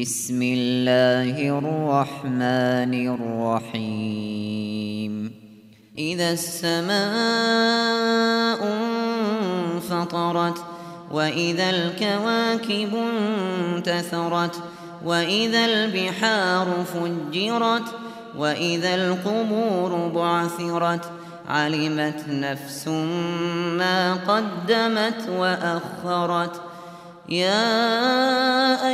بسم الله الرحمن الرحيم. إذا السماء انفطرت وإذا الكواكب انتثرت وإذا البحار فجرت وإذا القبور بعثرت علمت نفس ما قدمت وأخرت. يا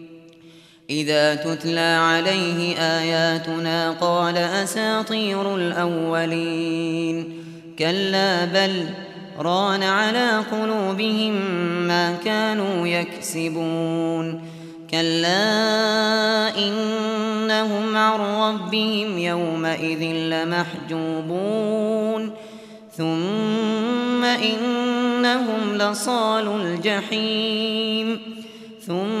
إذا تتلى عليه آياتنا قال أساطير الأولين. كلا بل ران على قلوبهم ما كانوا يكسبون. كلا إنهم عن ربهم يومئذ لمحجوبون. ثم إنهم لصال الجحيم. ثم